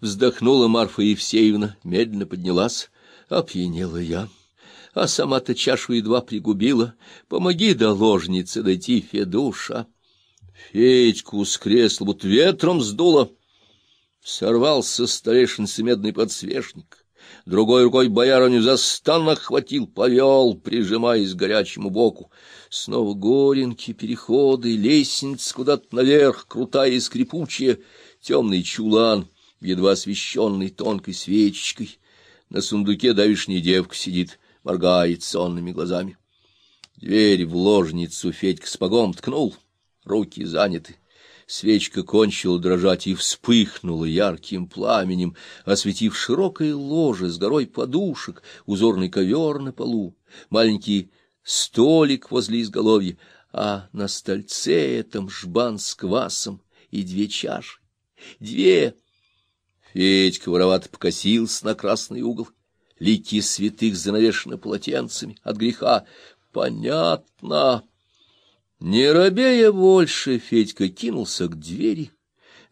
Вздохнула Марфа Евсеевна, медленно поднялась. Опьянела я, а сама-то чашу едва пригубила. Помоги до ложницы дойти, Федуша. Федьку с кресла будто ветром сдуло. Сорвался старешинцы медный подсвечник. Другой рукой боярыню за стан охватил, повел, прижимаясь к горячему боку. Снова горенки, переходы, лестница куда-то наверх, крутая и скрипучая, темный чулан, едва освещенный тонкой свечечкой. На сундуке давишняя девка сидит, моргает сонными глазами. Дверь в ложницу Федька с погом ткнул, руки заняты. Свечка кончила дрожать и вспыхнула ярким пламенем, осветив широкое ложе с горой подушек, узорный ковер на полу, маленький столик возле изголовья, а на стольце этом жбан с квасом и две чаши. Две! Федька воровато покосился на красный угол. Лики святых занавешены полотенцами от греха. Понятно. Не робея больше, Федька кинулся к двери,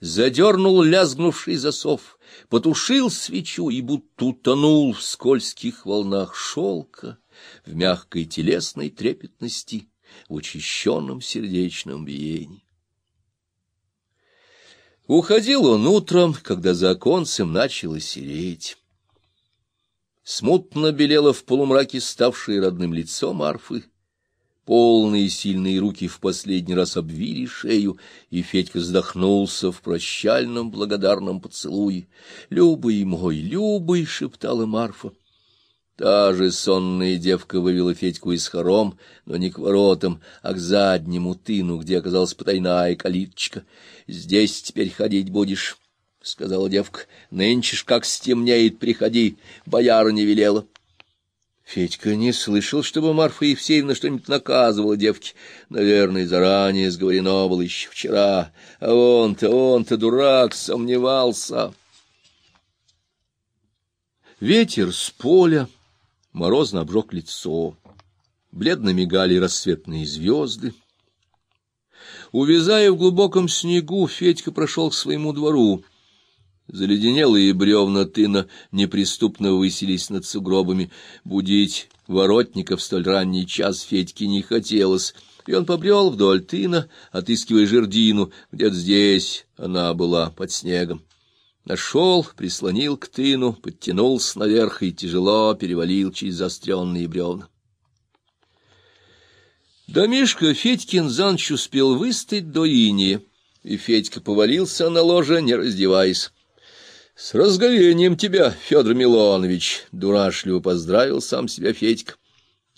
задернул лязгнувший засов, потушил свечу и будто утонул в скользких волнах шелка, в мягкой телесной трепетности, в учащенном сердечном биении. Уходил он утром, когда за оконцем начало сереть. Смутно белело в полумраке ставшее родным лицо Марфы, Полные сильные руки в последний раз обвили шею, и Федька вздохнулся в прощальном благодарном поцелуе. «Любый мой, любый!» — шептала Марфа. Та же сонная девка вывела Федьку из хором, но не к воротам, а к заднему тыну, где оказалась потайная калиточка. «Здесь теперь ходить будешь», — сказала девка. «Нынче ж как стемнеет, приходи, бояра не велела». Федька не слышал, чтобы Марфа Евсеевна что-нибудь наказывала девке. Наверное, заранее сговорено было еще вчера. А он-то, он-то, дурак, сомневался. Ветер с поля морозно обжег лицо. Бледно мигали рассветные звезды. Увязая в глубоком снегу, Федька прошел к своему двору. Заледенелые бревна тына неприступно высились над сугробами. Будить воротника в столь ранний час Федьке не хотелось, и он побрел вдоль тына, отыскивая жердину, где-то здесь она была под снегом. Нашел, прислонил к тыну, подтянулся наверх и тяжело перевалил через заостренные бревна. Домишко Федькин за ночь успел выстать до иния, и Федька повалился на ложе, не раздеваясь. С разговением тебя, Федор Милонович, дурашливо поздравил сам себя Федька,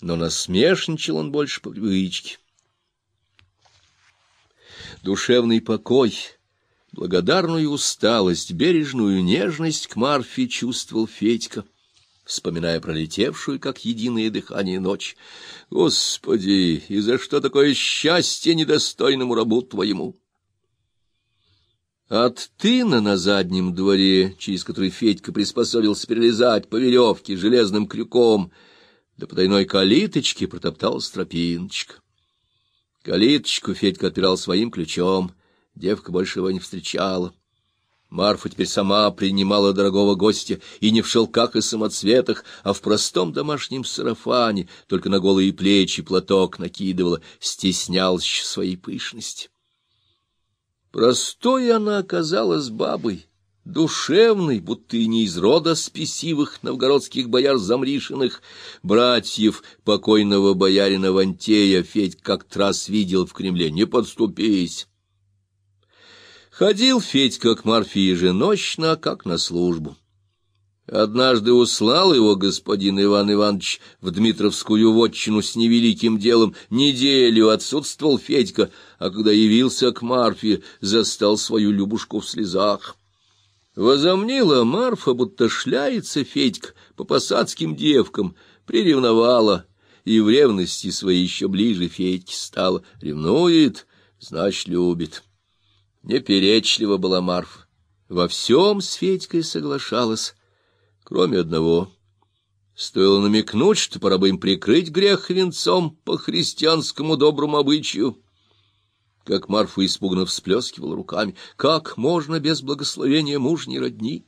но насмешничал он больше по привычке. Душевный покой, благодарную усталость, бережную нежность к Марфе чувствовал Федька, вспоминая пролетевшую, как единое дыхание, ночь. Господи, и за что такое счастье недостойному рабу твоему? От тына на заднем дворе, через который Федька приспособился перелезать по веревке железным крюком, до потайной калиточки протопталась тропиночка. Калиточку Федька отпирал своим ключом, девка больше его не встречала. Марфа теперь сама принимала дорогого гостя и не в шелках и самоцветах, а в простом домашнем сарафане, только на голые плечи платок накидывала, стеснялась своей пышности. Простой она оказалась бабой, душевной, будто и не из рода спесивых новгородских бояр Замришиных, братьев покойного боярина Вантея Федь как-то раз видел в Кремле, не подступись. Ходил Федька к Марфе еженочно, как на службу. Однажды услал его господин Иван Иванович в Дмитровскую вотчину с невеликим делом. Неделю отсутствовал Федька, а когда явился к Марфе, застал свою Любушку в слезах. Возомнила Марфа, будто шляется Федька по посадским девкам, приревновала, и в ревности своей еще ближе Федьке стала. Ревнует, значит, любит. Неперечлива была Марфа. Во всем с Федькой соглашалась, кроме одного. Стоило намекнуть, что пора бы им прикрыть грех венцом по христианскому доброму обычаю. Как Марфа испуганно всплескивала руками. Как можно без благословения мужней родни?